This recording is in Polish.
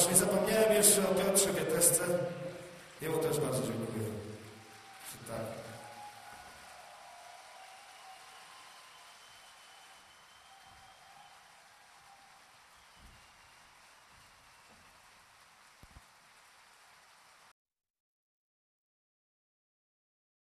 Właśnie zapomniałem jeszcze o Piotrze Wietesce. Jemu też bardzo dziękuję.